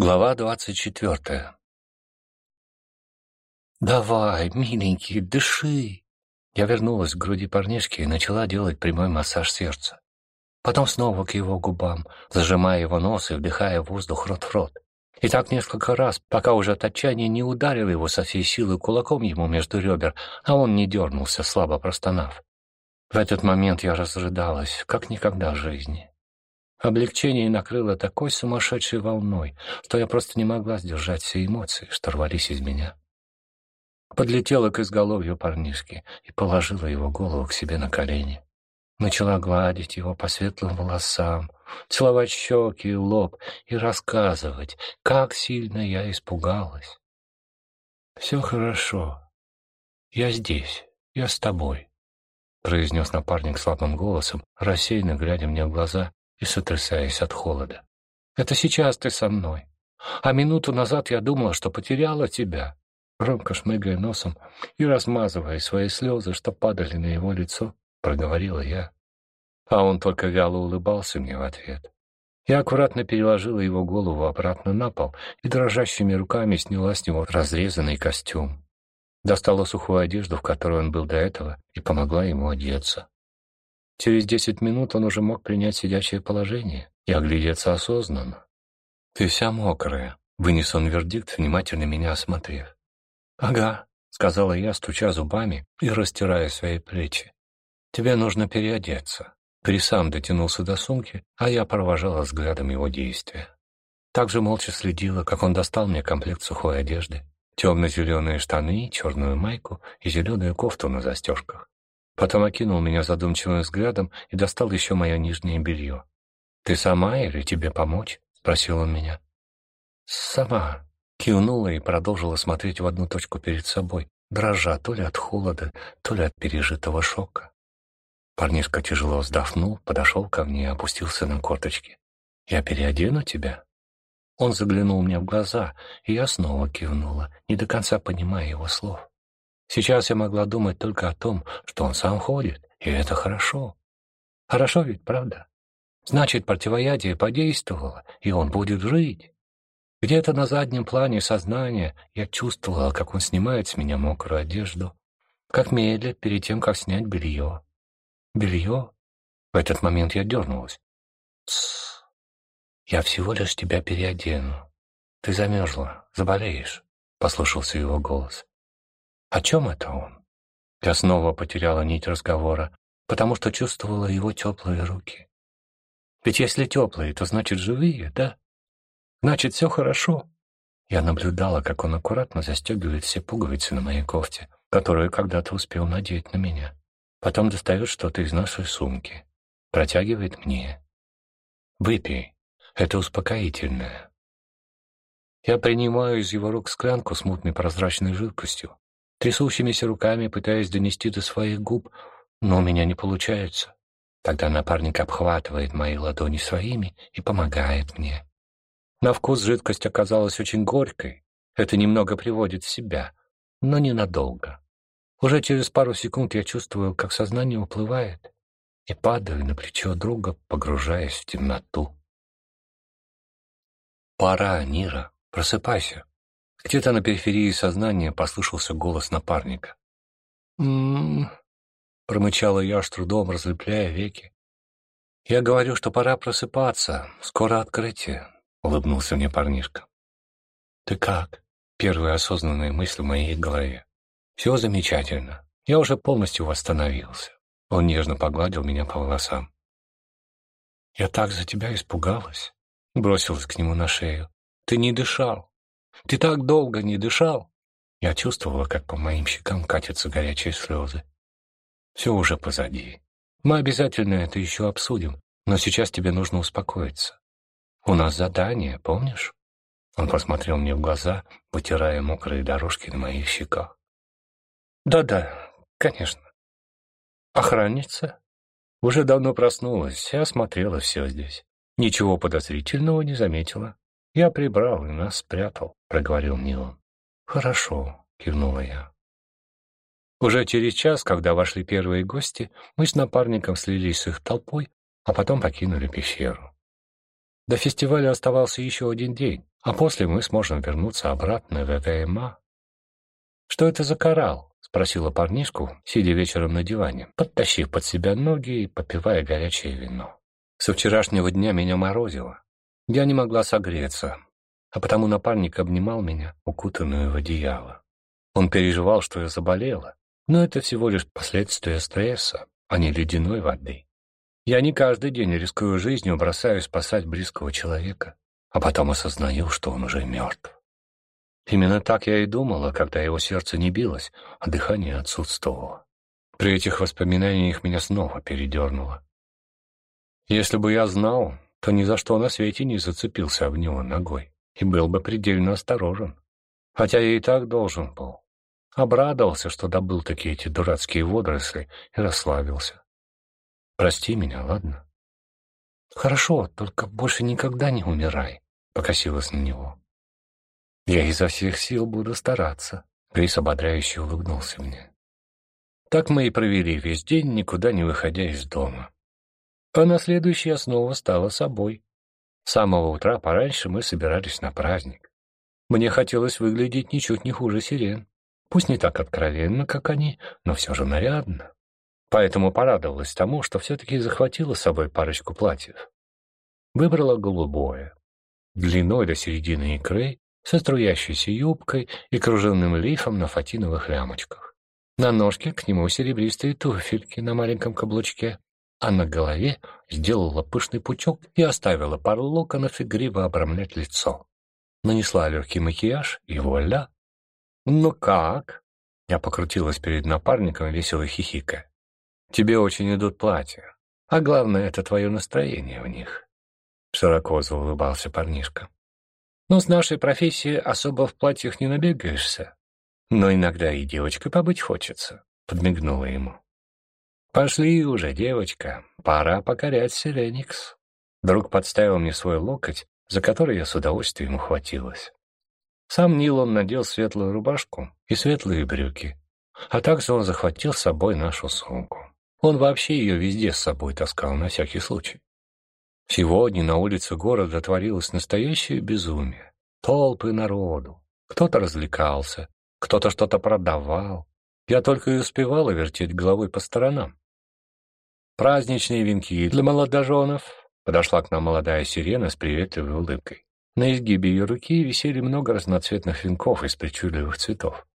Глава двадцать четвертая. «Давай, миленький, дыши!» Я вернулась к груди парнишки и начала делать прямой массаж сердца. Потом снова к его губам, зажимая его нос и вдыхая воздух рот в рот. И так несколько раз, пока уже от отчаяния не ударил его со всей силы кулаком ему между ребер, а он не дернулся, слабо простонав. В этот момент я разрыдалась, как никогда в жизни. Облегчение накрыло такой сумасшедшей волной, что я просто не могла сдержать все эмоции, что рвались из меня. Подлетела к изголовью парнишки и положила его голову к себе на колени. Начала гладить его по светлым волосам, целовать щеки и лоб и рассказывать, как сильно я испугалась. «Все хорошо. Я здесь. Я с тобой», — произнес напарник слабым голосом, рассеянно глядя мне в глаза и сотрясаясь от холода. «Это сейчас ты со мной. А минуту назад я думала, что потеряла тебя». Громко шмыгая носом и размазывая свои слезы, что падали на его лицо, проговорила я. А он только вяло улыбался мне в ответ. Я аккуратно переложила его голову обратно на пол и дрожащими руками сняла с него разрезанный костюм. Достала сухую одежду, в которой он был до этого, и помогла ему одеться. Через десять минут он уже мог принять сидячее положение и оглядеться осознанно. «Ты вся мокрая», — вынес он вердикт, внимательно меня осмотрев. «Ага», — сказала я, стуча зубами и растирая свои плечи. «Тебе нужно переодеться». При сам дотянулся до сумки, а я провожала взглядом его действия. Также молча следила, как он достал мне комплект сухой одежды, темно-зеленые штаны, черную майку и зеленую кофту на застежках. Потом окинул меня задумчивым взглядом и достал еще мое нижнее белье. «Ты сама или тебе помочь?» — спросил он меня. «Сама», — кивнула и продолжила смотреть в одну точку перед собой, дрожа то ли от холода, то ли от пережитого шока. Парнишка тяжело вздохнул, подошел ко мне и опустился на корточки. «Я переодену тебя?» Он заглянул мне в глаза, и я снова кивнула, не до конца понимая его слов. Сейчас я могла думать только о том, что он сам ходит, и это хорошо. Хорошо ведь, правда? Значит, противоядие подействовало, и он будет жить. Где-то на заднем плане сознания я чувствовала, как он снимает с меня мокрую одежду, как медлит перед тем, как снять белье. Белье? В этот момент я дернулась. Тссс. Я всего лишь тебя переодену. Ты замерзла, заболеешь, — послышался его голос. О чем это он? Я снова потеряла нить разговора, потому что чувствовала его теплые руки. Ведь если теплые, то значит живые, да? Значит, все хорошо. Я наблюдала, как он аккуратно застегивает все пуговицы на моей кофте, которую когда-то успел надеть на меня. Потом достает что-то из нашей сумки, протягивает мне. «Выпей, это успокоительное». Я принимаю из его рук склянку с мутной прозрачной жидкостью, трясущимися руками пытаясь донести до своих губ, но у меня не получается. Тогда напарник обхватывает мои ладони своими и помогает мне. На вкус жидкость оказалась очень горькой. Это немного приводит в себя, но ненадолго. Уже через пару секунд я чувствую, как сознание уплывает, и падаю на плечо друга, погружаясь в темноту. «Пора, Нира, просыпайся!» Где-то на периферии сознания послышался голос напарника. «М-м-м», промычала я с трудом, разлепляя веки. «Я говорю, что пора просыпаться, скоро открытие», — улыбнулся мне парнишка. «Ты как?» — первая осознанная мысль в моей голове. «Все замечательно. Я уже полностью восстановился». Он нежно погладил меня по волосам. «Я так за тебя испугалась», — бросилась к нему на шею. «Ты не дышал. Ты так долго не дышал!» Я чувствовала, как по моим щекам катятся горячие слезы. «Все уже позади. Мы обязательно это еще обсудим, но сейчас тебе нужно успокоиться. У нас задание, помнишь?» Он посмотрел мне в глаза, вытирая мокрые дорожки на моих щеках. «Да-да, конечно. Охранница?» Уже давно проснулась и осмотрела все здесь. Ничего подозрительного не заметила. «Я прибрал и нас спрятал», — проговорил мне он. «Хорошо», — кивнула я. Уже через час, когда вошли первые гости, мы с напарником слились с их толпой, а потом покинули пещеру. До фестиваля оставался еще один день, а после мы сможем вернуться обратно в ВМА. «Что это за коралл?» — спросила парнишку, сидя вечером на диване, подтащив под себя ноги и попивая горячее вино. Со вчерашнего дня меня морозило. Я не могла согреться, а потому напарник обнимал меня, укутанную в одеяло. Он переживал, что я заболела, но это всего лишь последствия стресса, а не ледяной воды. Я не каждый день, рискую жизнью, бросаю спасать близкого человека, а потом осознаю, что он уже мертв. Именно так я и думала, когда его сердце не билось, а дыхание отсутствовало. При этих воспоминаниях меня снова передернуло. Если бы я знал, то ни за что на свете не зацепился об него ногой и был бы предельно осторожен. Хотя я и так должен был. Обрадовался, что добыл такие эти дурацкие водоросли и расслабился. Прости меня, ладно? Хорошо, только больше никогда не умирай, покосилась на него. Я изо всех сил буду стараться. Крис ободряюще улыбнулся мне. Так мы и провели весь день, никуда не выходя из дома. А на следующий я снова стала собой. С самого утра пораньше мы собирались на праздник. Мне хотелось выглядеть ничуть не хуже сирен. Пусть не так откровенно, как они, но все же нарядно. Поэтому порадовалась тому, что все-таки захватила с собой парочку платьев. Выбрала голубое, длиной до середины икры со струящейся юбкой и кружевным лифом на фатиновых лямочках. На ножке к нему серебристые туфельки на маленьком каблучке, а на голове сделала пышный пучок и оставила пару локонов игриво обрамлять лицо. Нанесла легкий макияж и вуаля. «Ну как?» Я покрутилась перед напарником, весело хихикая. «Тебе очень идут платья, а главное — это твое настроение в них». Широко заулыбался парнишка. Но с нашей профессией особо в платьях не набегаешься. Но иногда и девочкой побыть хочется», — подмигнула ему. «Пошли уже, девочка, пора покорять Селеникс». Друг подставил мне свой локоть, за который я с удовольствием ухватилась. Сам Нилон надел светлую рубашку и светлые брюки, а также он захватил с собой нашу сумку. Он вообще ее везде с собой таскал на всякий случай. Сегодня на улице города творилось настоящее безумие. Толпы народу. Кто-то развлекался, кто-то что-то продавал. Я только и успевала вертеть головой по сторонам. Праздничные венки для молодоженов. Подошла к нам молодая сирена с приветливой улыбкой. На изгибе ее руки висели много разноцветных венков из причудливых цветов.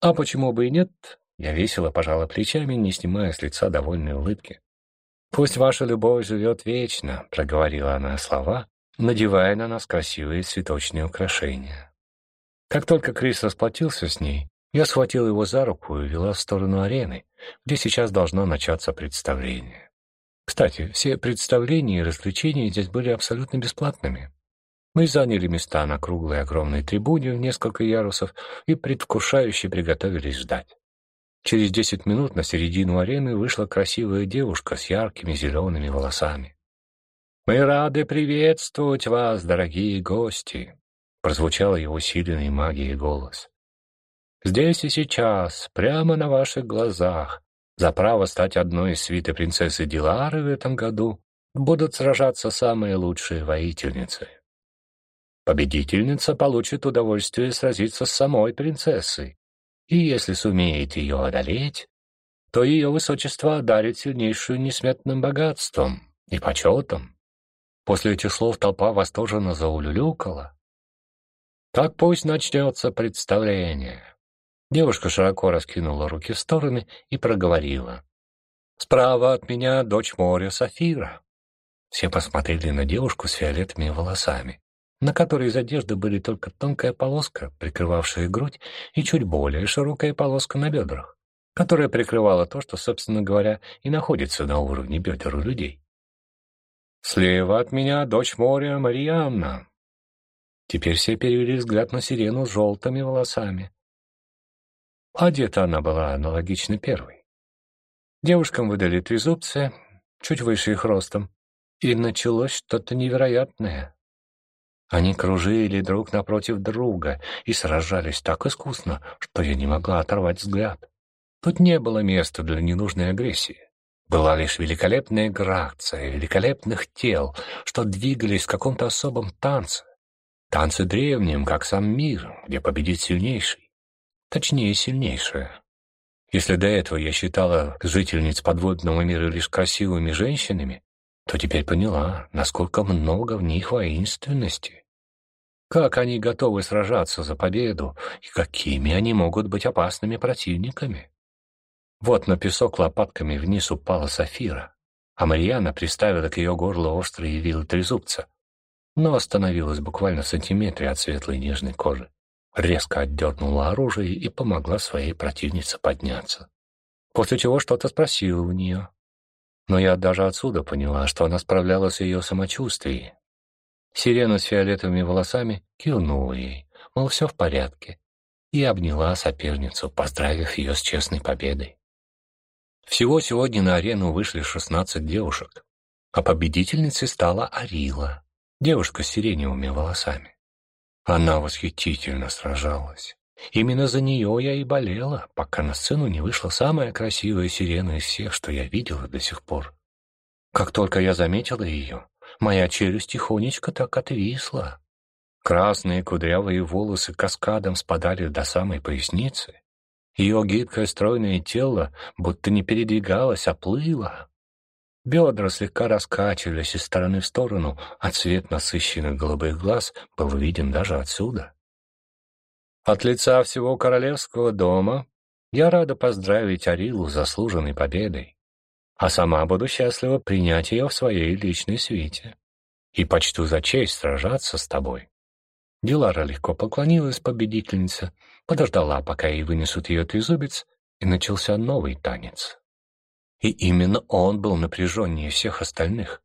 А почему бы и нет? Я весело пожала плечами, не снимая с лица довольной улыбки. «Пусть ваша любовь живет вечно», — проговорила она слова, надевая на нас красивые цветочные украшения. Как только Крис расплатился с ней, я схватил его за руку и вела в сторону арены, где сейчас должно начаться представление. Кстати, все представления и развлечения здесь были абсолютно бесплатными. Мы заняли места на круглой огромной трибуне в несколько ярусов и предвкушающе приготовились ждать. Через десять минут на середину арены вышла красивая девушка с яркими зелеными волосами. «Мы рады приветствовать вас, дорогие гости!» — прозвучал его сильный магией голос. «Здесь и сейчас, прямо на ваших глазах, за право стать одной из свиты принцессы Дилары в этом году будут сражаться самые лучшие воительницы. Победительница получит удовольствие сразиться с самой принцессой, и если сумеет ее одолеть, то ее высочество одарит сильнейшую несметным богатством и почетом. После этих слов толпа восторженно заулюлюкала. Так пусть начнется представление. Девушка широко раскинула руки в стороны и проговорила. «Справа от меня дочь моря Сафира». Все посмотрели на девушку с фиолетовыми волосами на которой из одежды были только тонкая полоска, прикрывавшая грудь, и чуть более широкая полоска на бедрах, которая прикрывала то, что, собственно говоря, и находится на уровне бедер у людей. «Слева от меня дочь моря Марианна». Теперь все перевели взгляд на сирену с желтыми волосами. Одета она была аналогично первой. Девушкам выдали трезубцы, чуть выше их ростом, и началось что-то невероятное. Они кружили друг напротив друга и сражались так искусно, что я не могла оторвать взгляд. Тут не было места для ненужной агрессии. Была лишь великолепная грация великолепных тел, что двигались в каком-то особом танце. Танце древнем, как сам мир, где победит сильнейший. Точнее, сильнейшая. Если до этого я считала жительниц подводного мира лишь красивыми женщинами, то теперь поняла, насколько много в них воинственности. Как они готовы сражаться за победу и какими они могут быть опасными противниками. Вот на песок лопатками вниз упала Сафира, а Марьяна приставила к ее горлу острые вилы трезубца, но остановилась буквально в сантиметре от светлой нежной кожи. Резко отдернула оружие и помогла своей противнице подняться. После чего что-то спросила у нее. Но я даже отсюда поняла, что она справлялась с ее самочувствием. Сирена с фиолетовыми волосами кивнула ей, мол, все в порядке, и обняла соперницу, поздравив ее с честной победой. Всего сегодня на арену вышли 16 девушек, а победительницей стала Арила, девушка с сиреневыми волосами. Она восхитительно сражалась. Именно за нее я и болела, пока на сцену не вышла самая красивая сирена из всех, что я видела до сих пор. Как только я заметила ее, моя челюсть тихонечко так отвисла. Красные кудрявые волосы каскадом спадали до самой поясницы. Ее гибкое стройное тело будто не передвигалось, а плыло. Бедра слегка раскачивались из стороны в сторону, а цвет насыщенных голубых глаз был виден даже отсюда. От лица всего королевского дома я рада поздравить Арилу с заслуженной победой, а сама буду счастлива принять ее в своей личной свите и почту за честь сражаться с тобой. Дилара легко поклонилась победительнице, подождала, пока ей вынесут ее трезубец, и начался новый танец. И именно он был напряженнее всех остальных.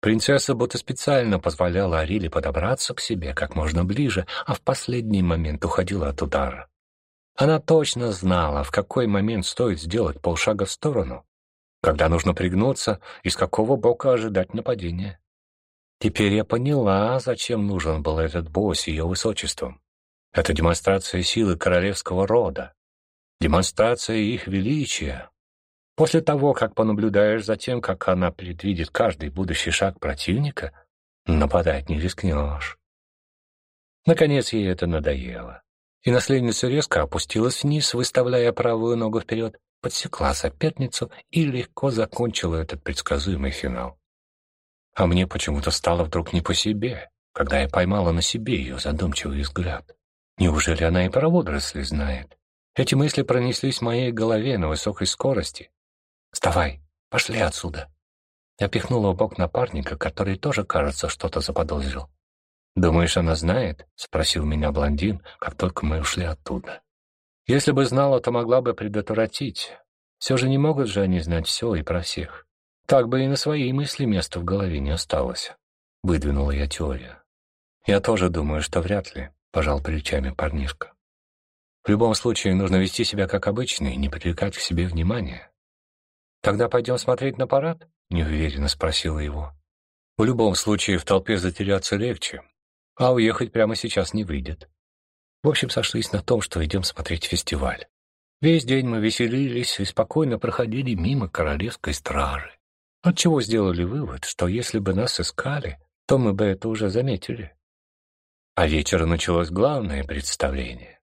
Принцесса будто специально позволяла Ариле подобраться к себе как можно ближе, а в последний момент уходила от удара. Она точно знала, в какой момент стоит сделать полшага в сторону, когда нужно пригнуться и с какого бока ожидать нападения. Теперь я поняла, зачем нужен был этот бой с ее высочеством. Это демонстрация силы королевского рода, демонстрация их величия. После того, как понаблюдаешь за тем, как она предвидит каждый будущий шаг противника, нападать не рискнешь. Наконец ей это надоело. И наследница резко опустилась вниз, выставляя правую ногу вперед, подсекла соперницу и легко закончила этот предсказуемый финал. А мне почему-то стало вдруг не по себе, когда я поймала на себе ее задумчивый взгляд. Неужели она и про водоросли знает? Эти мысли пронеслись в моей голове на высокой скорости. «Вставай, пошли отсюда!» Я пихнула в бок напарника, который тоже, кажется, что-то заподозрил. «Думаешь, она знает?» — спросил меня блондин, как только мы ушли оттуда. «Если бы знала, то могла бы предотвратить. Все же не могут же они знать все и про всех. Так бы и на свои мысли места в голове не осталось. Выдвинула я теорию. Я тоже думаю, что вряд ли, пожал плечами парнишка. В любом случае нужно вести себя как обычно и не привлекать к себе внимания. Тогда пойдем смотреть на парад? Неуверенно спросила его. В любом случае в толпе затеряться легче, а уехать прямо сейчас не выйдет. В общем, сошлись на том, что идем смотреть фестиваль. Весь день мы веселились и спокойно проходили мимо королевской стражи. Отчего сделали вывод, что если бы нас искали, то мы бы это уже заметили. А вечером началось главное представление.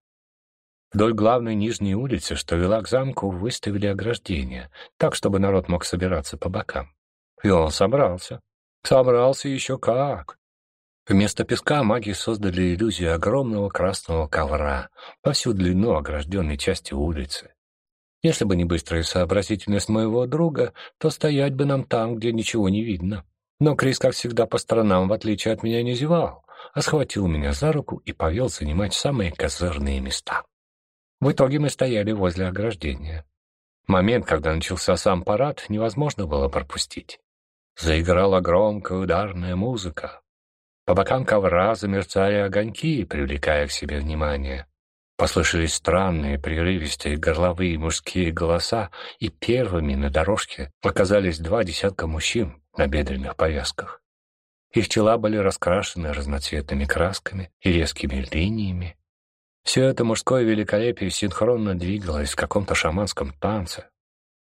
Вдоль главной нижней улицы, что вела к замку, выставили ограждение, так, чтобы народ мог собираться по бокам. И он собрался. Собрался еще как. Вместо песка маги создали иллюзию огромного красного ковра по всю длину огражденной части улицы. Если бы не быстрая сообразительность моего друга, то стоять бы нам там, где ничего не видно. Но Крис, как всегда, по сторонам, в отличие от меня, не зевал, а схватил меня за руку и повел занимать самые козырные места. В итоге мы стояли возле ограждения. Момент, когда начался сам парад, невозможно было пропустить. Заиграла громкая ударная музыка. По бокам ковра замерцали огоньки, привлекая к себе внимание. Послышались странные, прерывистые горловые мужские голоса, и первыми на дорожке оказались два десятка мужчин на бедренных повязках. Их тела были раскрашены разноцветными красками и резкими линиями. Все это мужское великолепие синхронно двигалось в каком-то шаманском танце.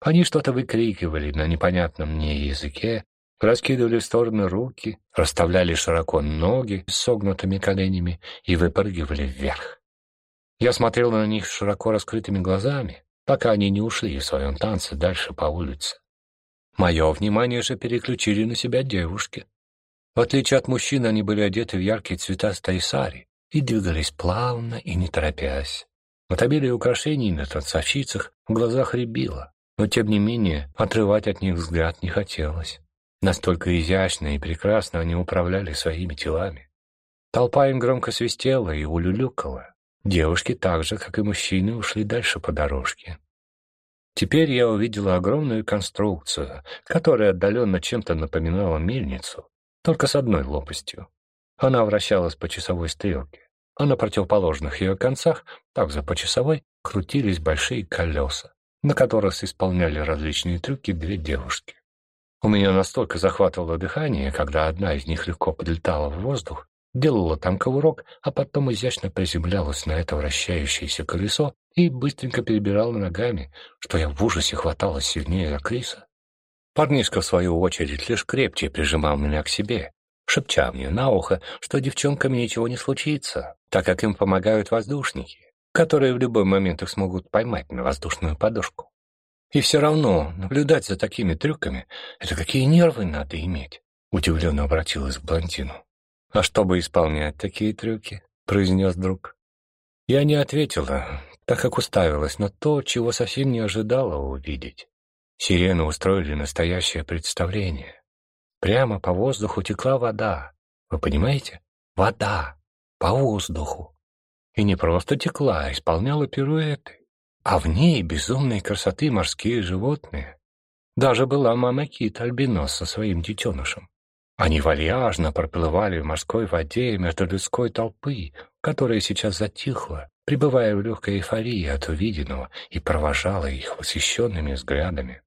Они что-то выкрикивали на непонятном мне языке, раскидывали в стороны руки, расставляли широко ноги с согнутыми коленями и выпрыгивали вверх. Я смотрел на них широко раскрытыми глазами, пока они не ушли в своем танце дальше по улице. Мое внимание же переключили на себя девушки. В отличие от мужчин, они были одеты в яркие цвета стайсари и двигались плавно и не торопясь. От обилия украшений на танцовщицах в глазах рябило, но, тем не менее, отрывать от них взгляд не хотелось. Настолько изящно и прекрасно они управляли своими телами. Толпа им громко свистела и улюлюкала. Девушки так же, как и мужчины, ушли дальше по дорожке. Теперь я увидела огромную конструкцию, которая отдаленно чем-то напоминала мельницу, только с одной лопастью. Она вращалась по часовой стрелке, а на противоположных ее концах, также по часовой, крутились большие колеса, на которых исполняли различные трюки две девушки. У меня настолько захватывало дыхание, когда одна из них легко подлетала в воздух, делала там ковырок, а потом изящно приземлялась на это вращающееся колесо и быстренько перебирала ногами, что я в ужасе хваталась сильнее за Криса. Парнишка, в свою очередь, лишь крепче прижимал меня к себе, шепча мне на ухо, что девчонкам ничего не случится, так как им помогают воздушники, которые в любой момент их смогут поймать на воздушную подушку. И все равно наблюдать за такими трюками — это какие нервы надо иметь, удивленно обратилась к блондину. «А чтобы исполнять такие трюки?» — произнес друг. Я не ответила, так как уставилась на то, чего совсем не ожидала увидеть. Сирены устроили настоящее представление. Прямо по воздуху текла вода. Вы понимаете? Вода. По воздуху. И не просто текла, а исполняла пируэты. А в ней безумной красоты морские животные. Даже была мама кит Альбинос со своим детенышем. Они вальяжно проплывали в морской воде между людской толпы, которая сейчас затихла, пребывая в легкой эйфории от увиденного и провожала их восхищенными взглядами.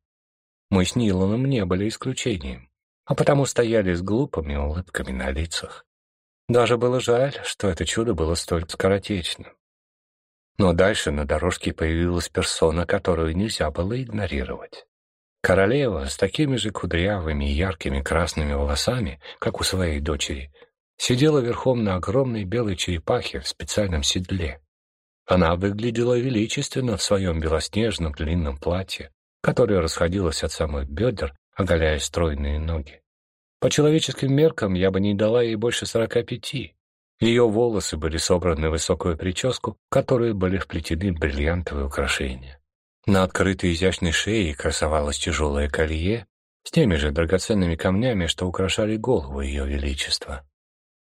Мы с Ниланом не были исключением, а потому стояли с глупыми улыбками на лицах. Даже было жаль, что это чудо было столь скоротечным. Но дальше на дорожке появилась персона, которую нельзя было игнорировать. Королева с такими же кудрявыми и яркими красными волосами, как у своей дочери, сидела верхом на огромной белой черепахе в специальном седле. Она выглядела величественно в своем белоснежном длинном платье, которое расходилось от самых бедер, оголяя стройные ноги. По человеческим меркам я бы не дала ей больше сорока пяти. Ее волосы были собраны в высокую прическу, в которой были вплетены бриллиантовые украшения. На открытой изящной шее красовалось тяжелое колье с теми же драгоценными камнями, что украшали голову ее величества.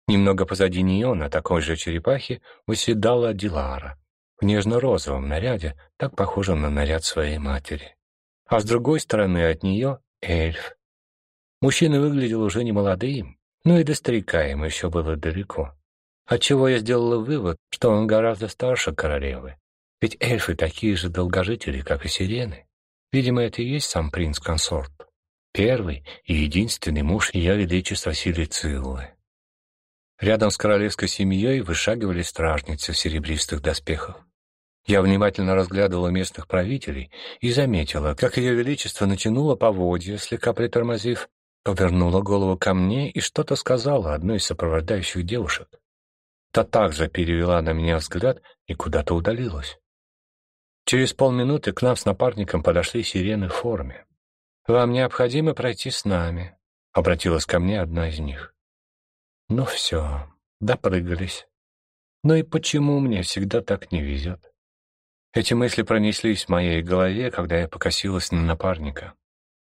Немного позади нее, на такой же черепахе, выседала Дилара в нежно-розовом наряде, так похожем на наряд своей матери а с другой стороны от нее — эльф. Мужчина выглядел уже не молодым, но и до старика ему еще было далеко. Отчего я сделала вывод, что он гораздо старше королевы. Ведь эльфы такие же долгожители, как и сирены. Видимо, это и есть сам принц-консорт. Первый и единственный муж Ее Величества Силициллы. Рядом с королевской семьей вышагивали стражницы в серебристых доспехах. Я внимательно разглядывала местных правителей и заметила, как ее величество натянуло поводья, слегка притормозив, повернула голову ко мне и что-то сказала одной из сопровождающих девушек. Та также перевела на меня взгляд и куда-то удалилась. Через полминуты к нам с напарником подошли сирены в форме. «Вам необходимо пройти с нами», — обратилась ко мне одна из них. «Ну все, допрыгались. Ну и почему мне всегда так не везет?» Эти мысли пронеслись в моей голове, когда я покосилась на напарника.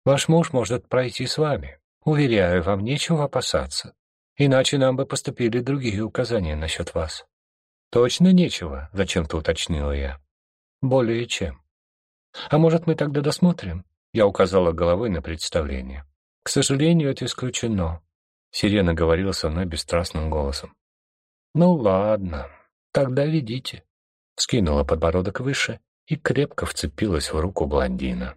«Ваш муж может пройти с вами. Уверяю, вам нечего опасаться. Иначе нам бы поступили другие указания насчет вас». «Точно нечего?» — зачем-то уточнила я. «Более чем». «А может, мы тогда досмотрим?» Я указала головой на представление. «К сожалению, это исключено», — Сирена говорила со мной бесстрастным голосом. «Ну ладно, тогда ведите» скинула подбородок выше и крепко вцепилась в руку блондина.